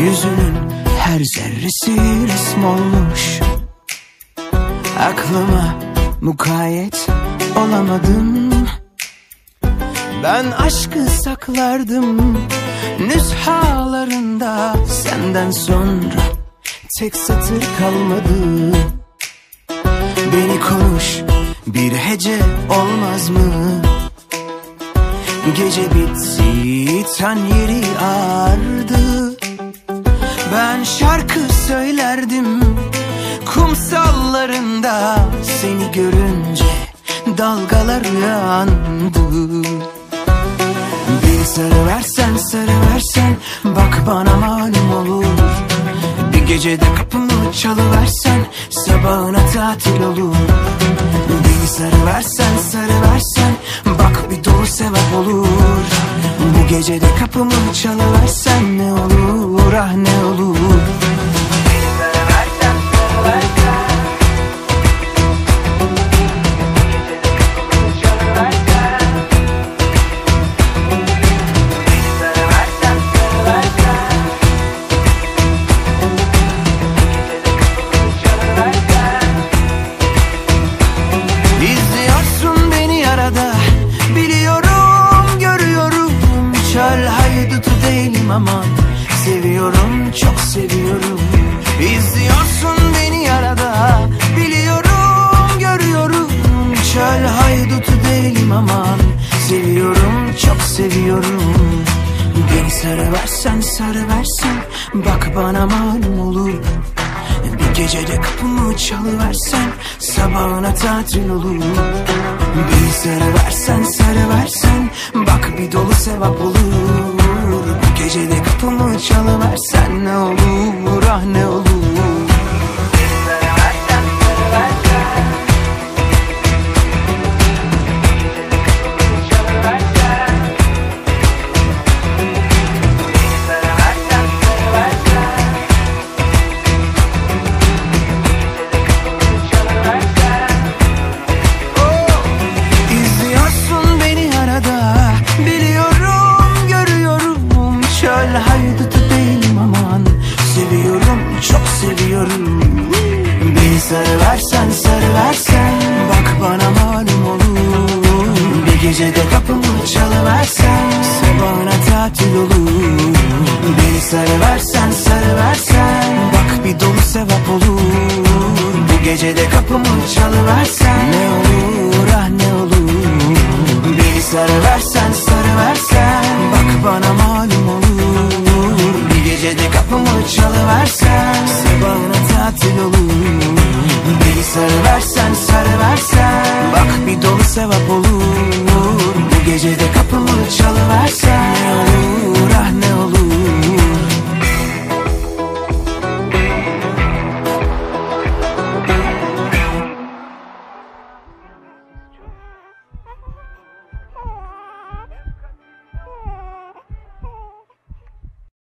Yüzünün her zerresi resm olmuş. Aklıma mukayyet olamadım Ben aşkı saklardım Nüshalarında. Senden sonra tek satır kalmadı. Beni konuş bir hece olmaz mı? Gece bitti tan yeri ağardı Seni görünce dalgalar uyandı Bir sarı versen sarı versen bak bana malum olur. Bir gecede kapımı çalıversen sabahına tatil olur. Beni sarı versen sarı versen bak bir dolu sevap olur. Bu gecede kapımı çalıversen ne olur? Ah ne olur ama Seviyorum çok seviyorum. İzliyorsun beni arada. Biliyorum görüyorum. Çöl haydutu değilim ama Seviyorum çok seviyorum. Beni sarı versen sarı versen. Bak bana malum olur. Bir gecede kapımı çalıversen Sabahına tatil olur. Bir sarı versen sarı versen. Bak bir dolu sevap olur gecede kapımı çalıversen Ne olur ah ne olur çok seviyorum. Beni sarı versen sarı versen Bak bana malum olur. Bir gecede kapımı çalıversen Sabahına tatil olur. Beni sarı versen sarı versen Bak bir dolu sevap olur. Bu gecede kapımı çalıversen Ne olur ah ne olur. Beni sarı versen Tatil olur. Beni sarı versen sarı versen. Bak bir dolu sevap olur